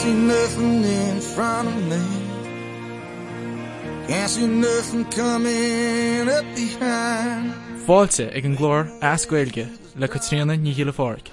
see nothing in front of me can't see nothing coming up behind Fáilte ag an glór la le cotrianna ní hiile fáric.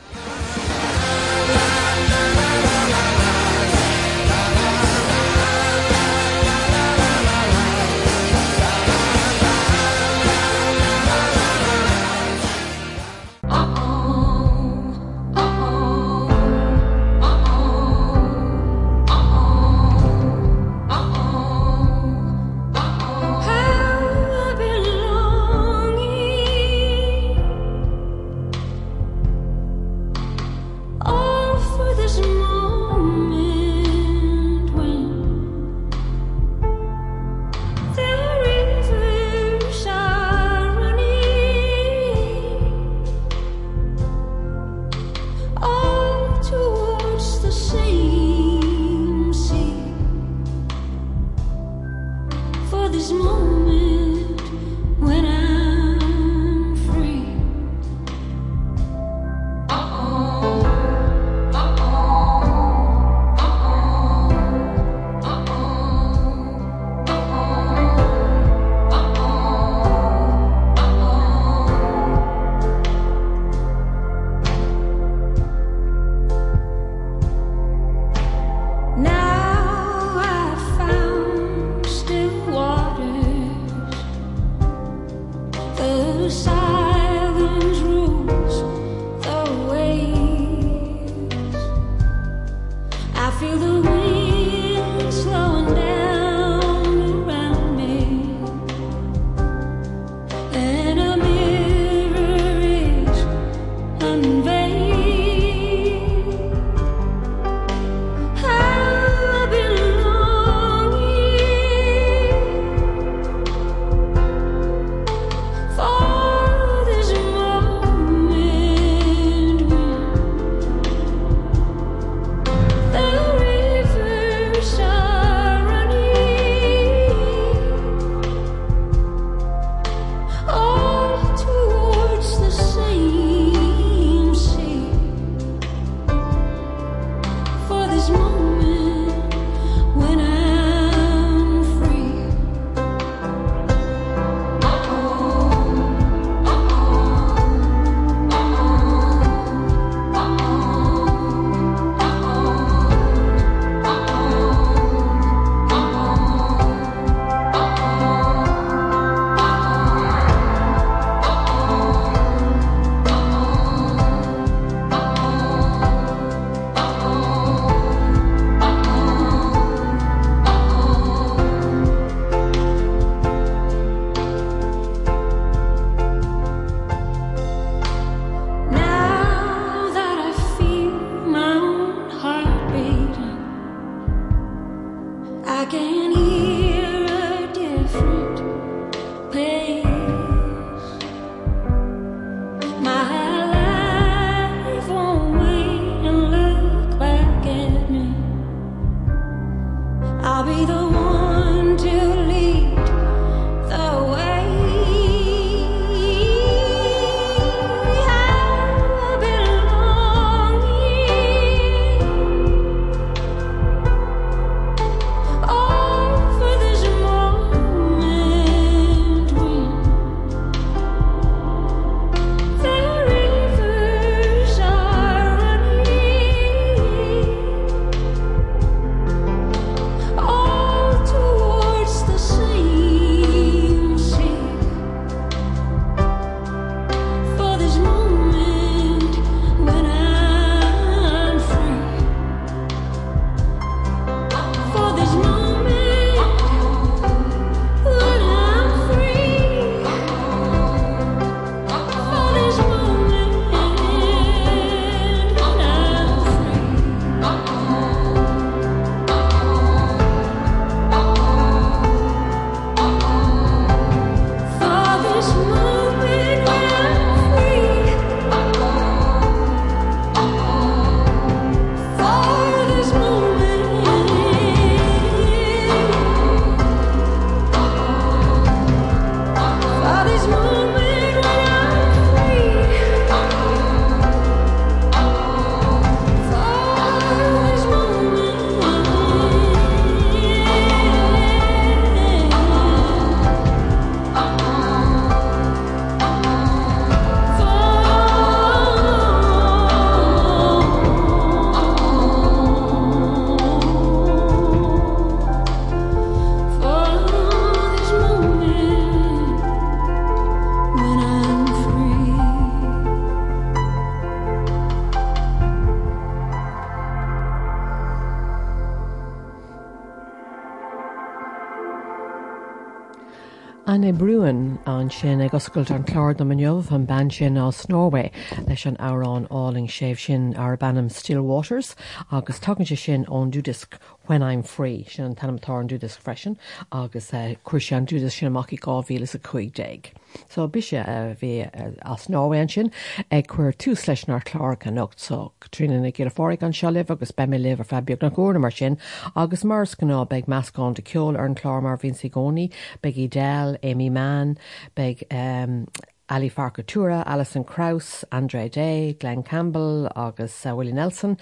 Anna Bruin an sin ag oscailt an chláir do manmh an ban sin á Norway leis an árán áling séh sin ar bannam Still Waters agus tugann sin ón dúdisc when I'm free sin an tanamtá an dúdisc freisin agus uh, chuir an dúdas sin amach i gáhílas a chuig déig. So bise uh, bhí as Norwein sin ag chuir túús leis nar chlár an nocht so trína na ggéar fáric an se leh agus be leh fe beag na gúna mar sin agus mars gná beag meascán de ceol ar an mar vín sigóní beag del Aimee Mann beag um, Ali Farka Touré, Alison Krauss, Andra Day, Glen Campbell agus uh, Willie Nelson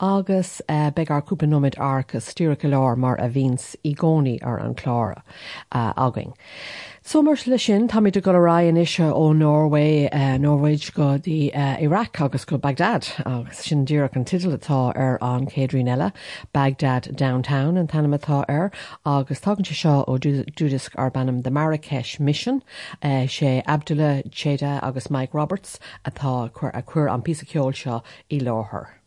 agus uh, be ar cúpanóid arcas stúra lár mar a vís i gcónaí ar an chlára uh, aging. Summers lei sin táid do go ra an isise ó Norway uh, Norway go dí Iraq agus go Baghdad agus sin dúach an titil atá ar an céadrí eile Baghdad downtown an tanimetá ar agus tágann se seo ó dúdisc ar bannam de Marrakesh Mission uh, sé Abdullah Cheda agus Mike Roberts atá chuir a chuir an pí seo i láthair.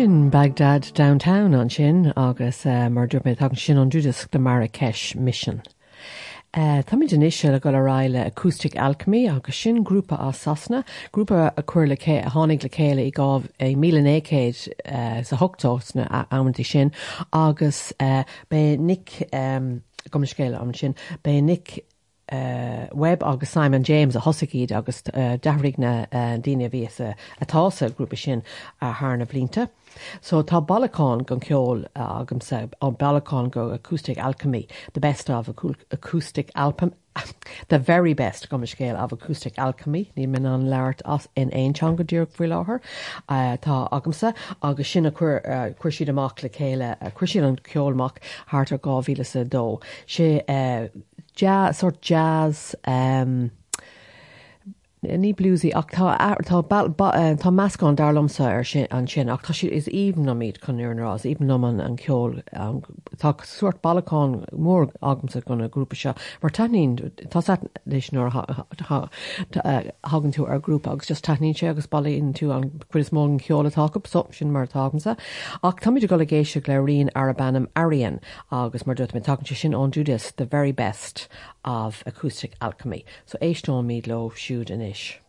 Sin Baghdad downtown an sin agus uh, mar dúirméid an sin an dúdas de Marrakesh mission. Uh, tá den isise le go le raile acoustic alchemy agus sin grúpa á sasna, grúpa a chuir le a tháinig le chéile i gáh é mílécéid uh, sa hotána amtí sin agus uh, bé nic um, gom scéile an sin bé nic uh, Webb agus Simon James a hosaíd agus uh, dahrig na uh, daine ví atása grúpa sin a hána blinte. So tá Balán gon ceol uh, agam se an Balán go acoustic alchemy, the best of acoustic alpum. the very best gom scéil of acoustic alchemy ní min an leart as in éintang go dúr fri láthair uh, tá agamsa agus sinna chuir uh, siad amach le chéile uh, chuir an ceolmach háart a gáhíle dó sé uh, jazz, sort jazz um, ní bluesí ach tá eh, tá meascán darlamsa ar sin an sin ach tá si is even na míid chun nuarrás even nó an ceol tá suirt bailán mór agamsa gona grúpa seo. Mar taín tá leis nó eh, hagann tú ar grúpa agus just tanín sé agus bailíonn tú an chuis mó an ceola take so sin mar tágamsa ach táid go géisi le rion ar a bannam airíon agus mar dut me tagan sin ón dúdas the very best of acoustic alchemy. So éistá míad lo siúd in éis.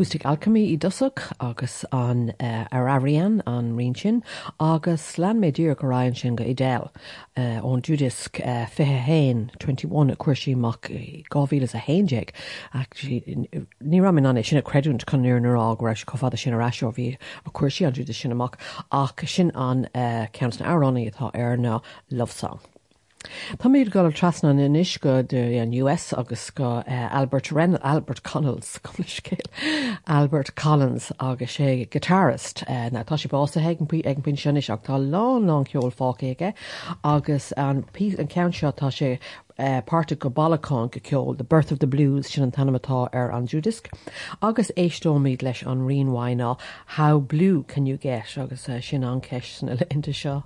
acústic alchemy i dusach agus an eh, uh, araían an risin agus leméúr go raann sin go idéil uh, eh, ón dúdisc uh, eh, fihéin 21 a cuairsíach gáhílas a hééig ní ramin an é sinna creúint chuúr nurá éis cofada sin aráisio bhí a cuairsií an dúda sinnamach ach sin an uh, cean na aránaí atá airna lovesang. Tá míad go trasna in isis go de an US agus go uh, Albert Ren Albert Connells céil Albert Collins agus sé guitarist uh, na tá sé bása hegan pu ag pin sinnis ach tá lá lá ceol fácéige agus an pí an cean seo tá sé Uh, páirrta go balachán go ceol the birth of the blues sin an tanimetá ar an Judisk agus éistómíid leis an rionhhainná how blue can you get agus uh, sin an ceis san le seo.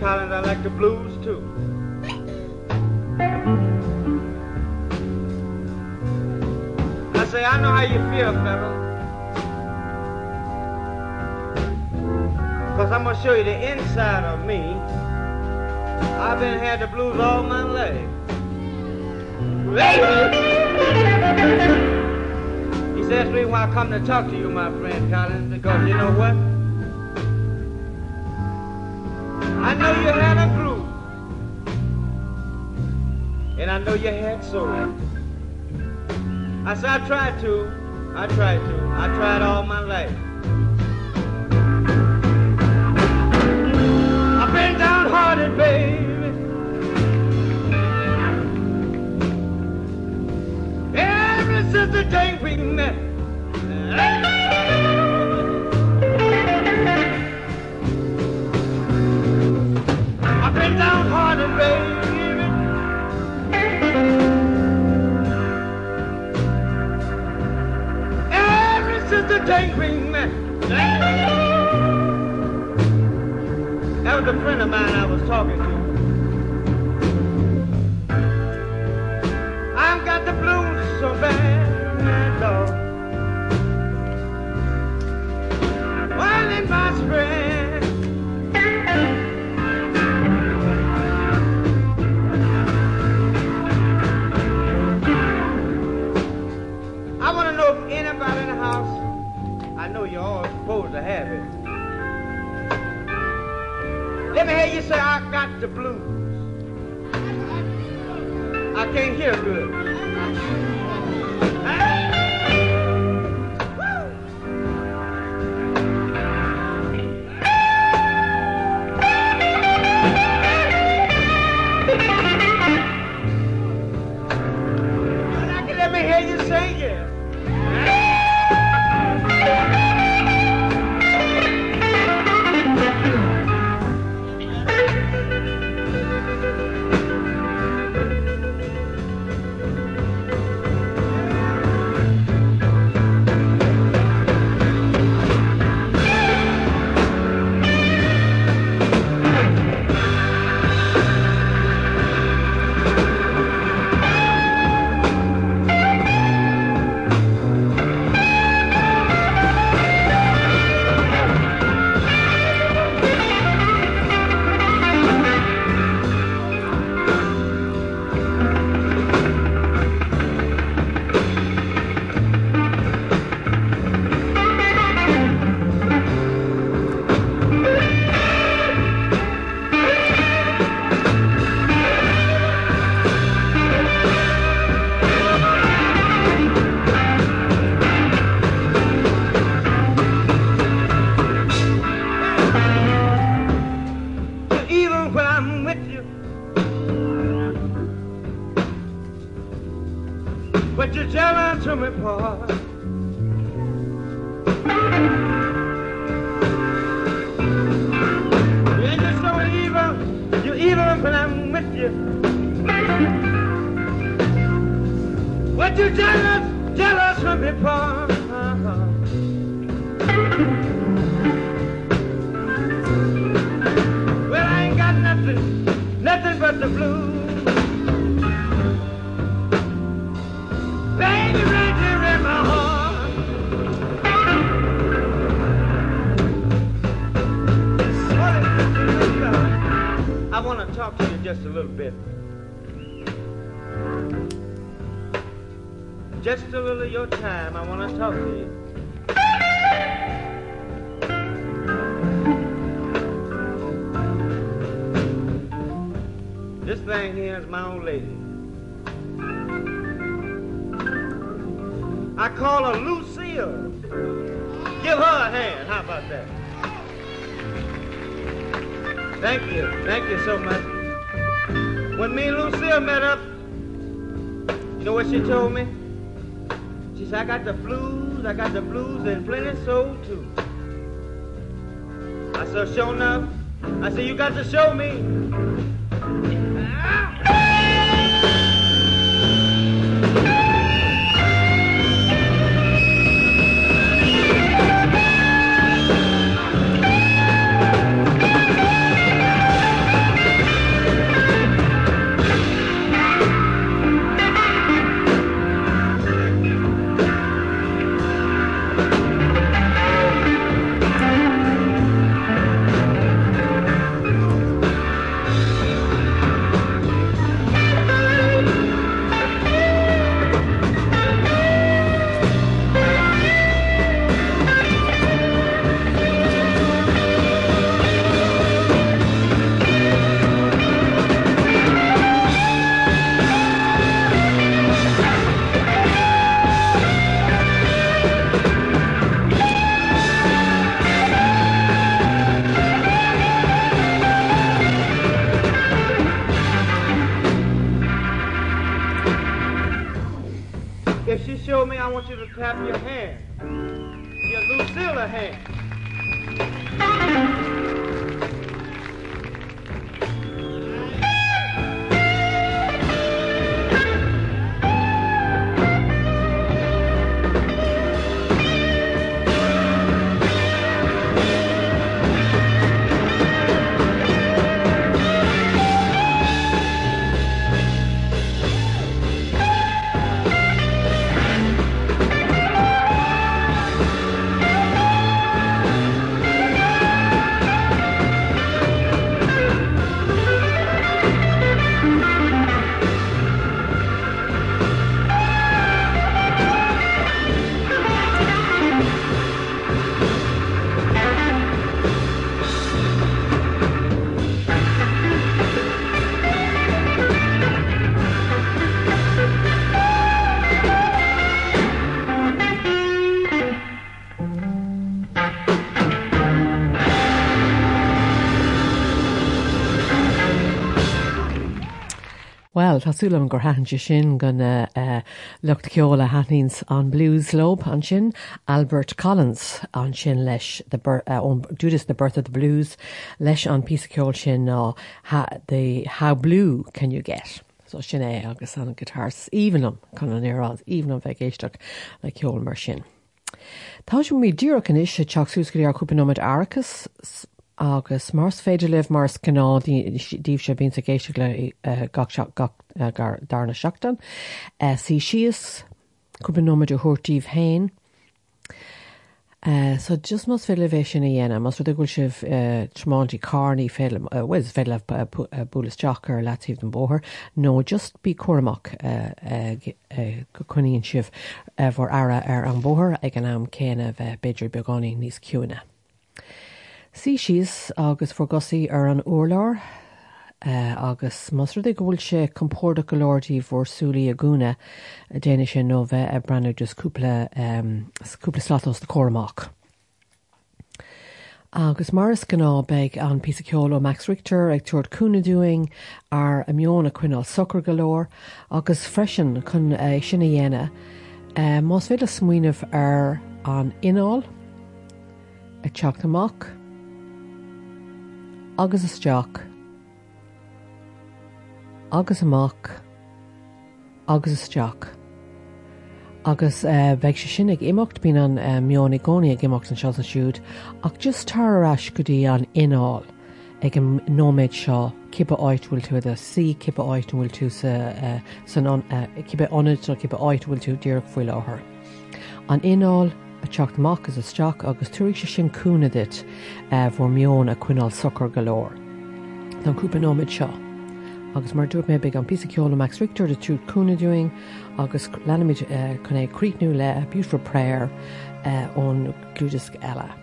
Collins, I like the blues too. I say, I know how you feel, fella. Cause I'm gonna show you the inside of me. I've been had the blues all my life. He says reason why I come to talk to you, my friend Collins, because you know what? Know you had a groove. And I know you had soul. I said I tried to. I tried to. I tried all my life. I've been downhearted, baby. Ever since the day we met. I've we. That was a friend of mine I was talking to. I've got the blues so bad, dog. While in my spread. To have it. Let me hear you say, I got the blues. I can't hear good. Told me? She said, I got the blues, I got the blues, and plenty soul too. I said, sure enough. I said, you got to show me. Well, Tásúlam gur haintse sin gona uh, lucht ceola haníns an Blues Globe an sin, Albert Collins an sin leis the bir- uh, the Birth of the Blues, leis an pí ceol sin ná How Blue Can You Get? So sin é agus an guitars evenam chun an érás, evenam bheith géisteach le ceol mar sin. Tá sin mí ddíach an is teachsúsgurí ar cúpanóid Arachas agus mars féidir leh mars gná díobh sé bín a géisi le eh, eh, darna seachtain. Eh, sí sios cubban nóidir thutíomh hain. So just mas fé leh sin a dhéana, mas ru dhil sih trmátí carní bhfuil fé leh bulas deachar letíh an bóthir, nó just bí cuaach go chuíonn sibh bhór ara ar an bóthir ag an am céanamh beidir beganí níos ciúna. Sí síos agus forgosaí ar an uorláir uh, agus masra de gohfuil sé compórda golóirtí bhórsúlaí a gúna a déine sé nó bheith a brenn um, cúpla slatos de choramach. Agus maris gná beag an Max Richter ag tuair cúnaúing ar a mionna cuineál soccer golóir agus freisin chun uh, sinna dhéine uh, Más féle smuoineh ar an ináil ag teach amach agus isteach agus amach agus isteach. agus uh, bheith sé sinnig imimecht bí an uh, meánna gcóí ag imimecht an seo an siúd, ach just tarrás go dtí an ináil ag an nóméid seo cipa áithhfuil tú a sí cipa áithhfuil tú sa, uh, san an, uh, cipa onid nó cipa áithhfuil tú ddíach foiil láthair. An ináil a teachtamach is isteach agus túigh sé sin cúna dit bhór eh, meón a cuineál socar golóir. don cúpa nóid seo. agus mar dúirt mé be an píceola Max Richter de túúd cúna doing agus leimiid eh, chun é le a beautiful prayer eh, ón glúdisc eile.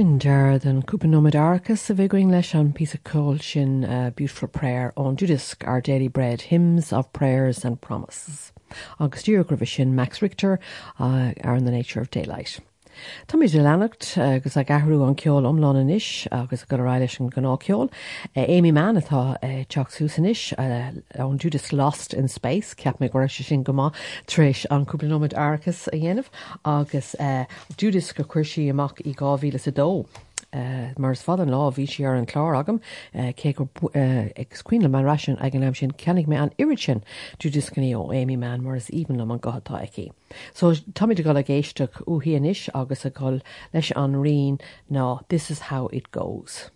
Sin dead an cúpanóid a bheith going leis an of coal sin uh, Beautiful Prayer on Judisk Our Daily Bread Hymns of Prayers and Promises. Agus dúrgrah sin Max Richter uh, ar an the Nature of Daylight. Tá mé de lenacht agus a gahrú an ceol omlána isis agus go ra leis an gná ceol. Éimi man atá teachsúsan isis an Judas Lost in Space ceap mé go se sin gomá trééis an cúplanóid arcas a dhéanamh agus Judas go chuirsí amach i gáhíle a dó. Uh, mars fad an lá bhí sé ar an chlár agam uh, cé gur uh, agcuine man rasin ag an am sin cenig mé an iri sin dú discaní ó Aimee Mann mar is even am an gatá aici. So táid go a géisteach uhéanis agus a gáil leis an rion ná this is how it goes.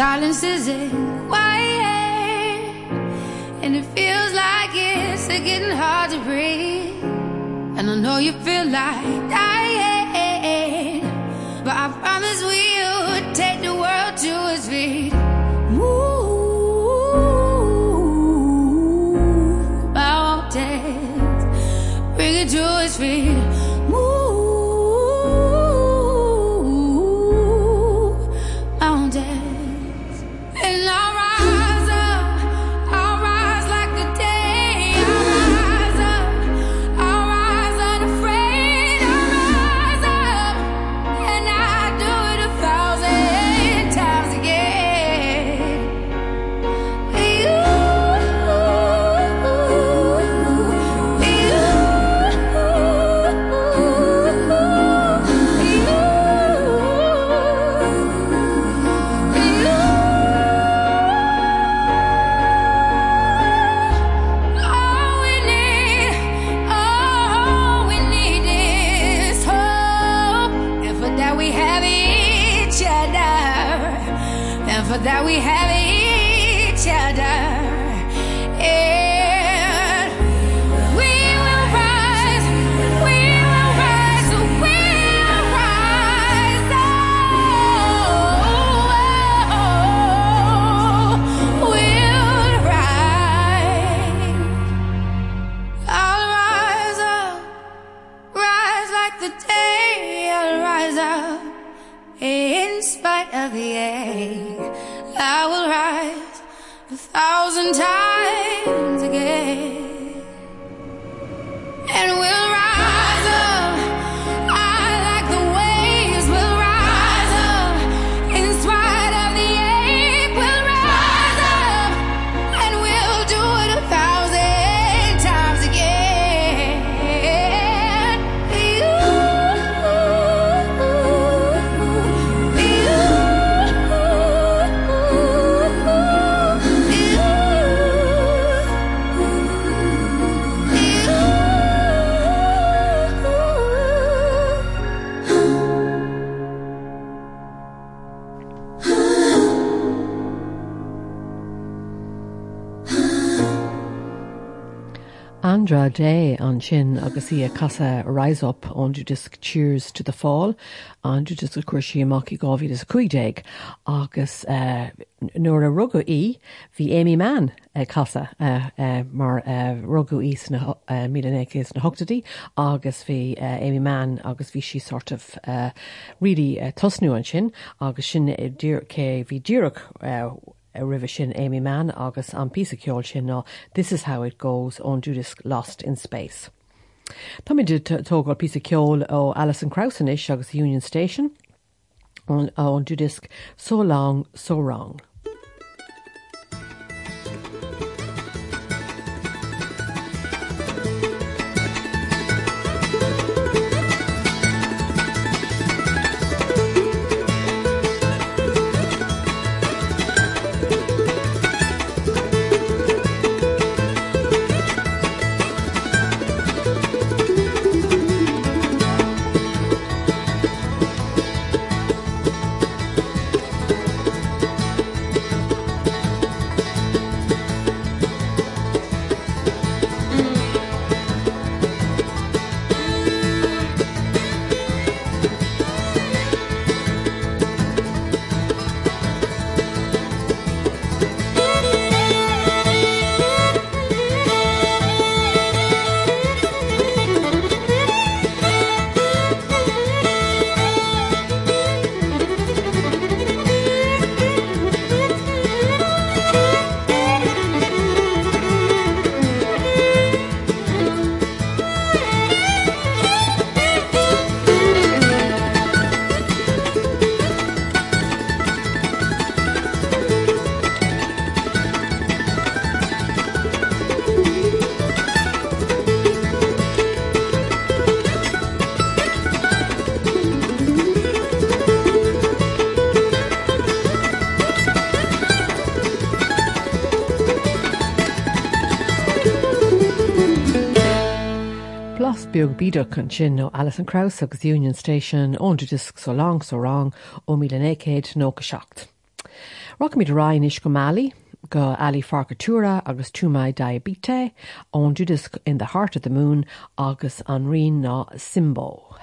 silence is it quiet and it feels like it's getting hard to breathe. And I know you feel like dying but I promise we'll take the world to its feet. Ooh, I won't bring it to its feet. Andra Day an sin agus í a casa Rise Up an dú disc Cheers to the Fall. An dú disc chuir si amach i gáhí is cuiidéig agus uh, nuair a rugú í hí Aimee Mann uh, casa uh, uh, mar uh, rugú í uh, mínéis na hotadí agus bhí uh, Aimee Mann agus bhí si sort of uh, ri uh, tosnú an sin agus sin uh, cé bhí ddíach uh, a river sin Aimee Mann agus an pí ceol sin ná This is how it goes on Judas Lost in Space. Tá mé tógáil pí ceol ó Alison Krausenis agus Union Station an oh, Judisk so long so wrong. Beag bíidir chun sin nó Alison Krauss agus Union Station ónú disc so lang so rang ó mí écéid nó go secht. Rock míid rain is go Mali, go Ali Farka Touré agus Toumani Diabaté ón dúdisc in the heart of the moon agus an rion ná Simbo.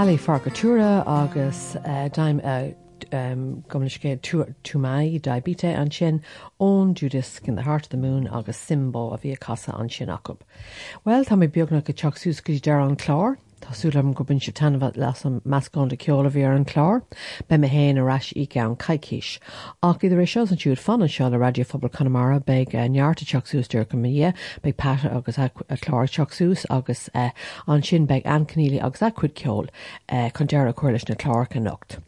Ali Farka Touré agus uh, daim uh, um, Toumani Diabaté an sin ón Judas in the Heart of the Moon agus Simbo a bhí casa an sin acu. Well tá mé beagna go teachsús de an chlár, Tásúlam go bin se tanmh leis an meascán de ceola bhí an chlár, be me héin aráis ige an caiiciis. Ach idir éis seo an siúd fan seo le radiofobal Conamara be neartta teachsúsúir go mé be pete agus a chlár teachsús agus eh, an sin beag ancaníí agus a chud ceol eh, chun dear a chuirlis na chlár an nocht.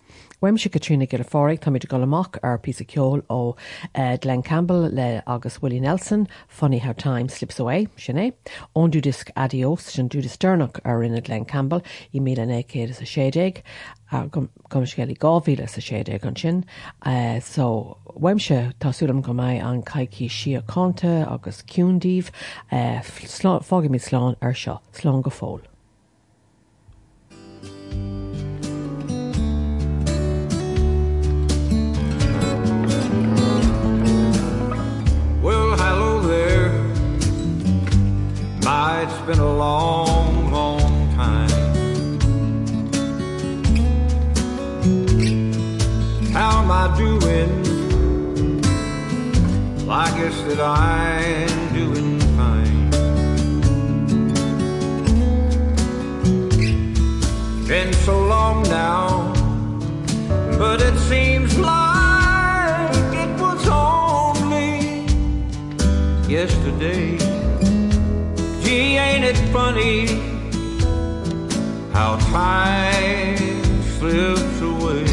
Weim se Katrina gil fórig tá idir goach ar pí ceol ó uh, Glenn Campbell le agus Willie Nelson, Funny How Time Slips Away sinné, ón dúdisc adios sin dúda sternach ar rinne Glenn Campbell i mí an écéad a sédéig gom scéí gáhíle sa sédéag an sin, uh, so weimse tásúlam go maiid an caiici si a conta agus cúndíh uh, fágin mí sláán ar seo slán go fól. Been a long, long time. How am I doing? Well, I guess that I'm doing fine. Been so long now, but it seems like it was only yesterday. Ain't it funny how time slips away?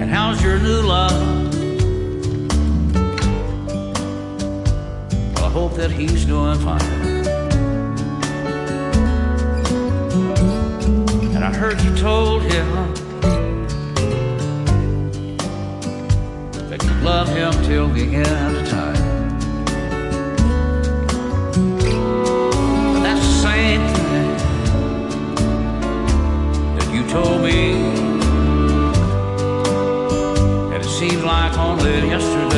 And how's your new love? Well, I hope that he's doing fine. And I heard you told him love him till the end of time. That's the same thing that you told me. And it seems like only yesterday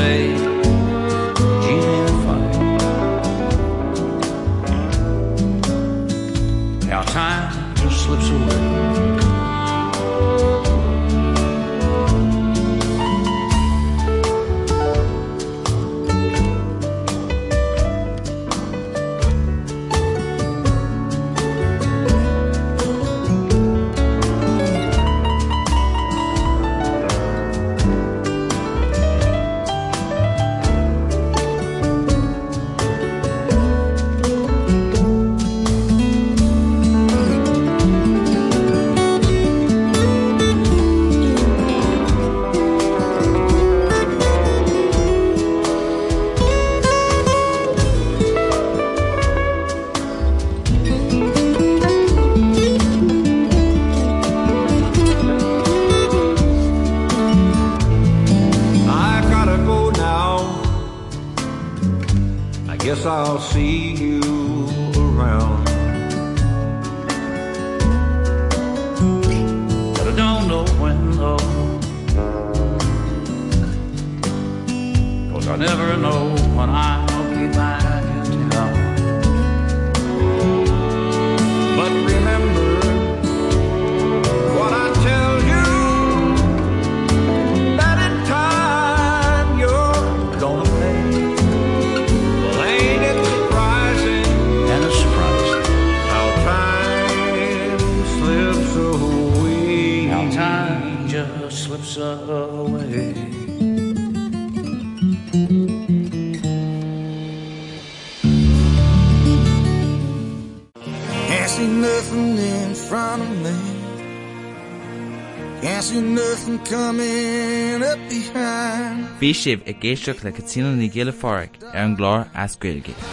sibh i ggéisteach le catína ní ggéile fáric ar an glár ascuilge. La,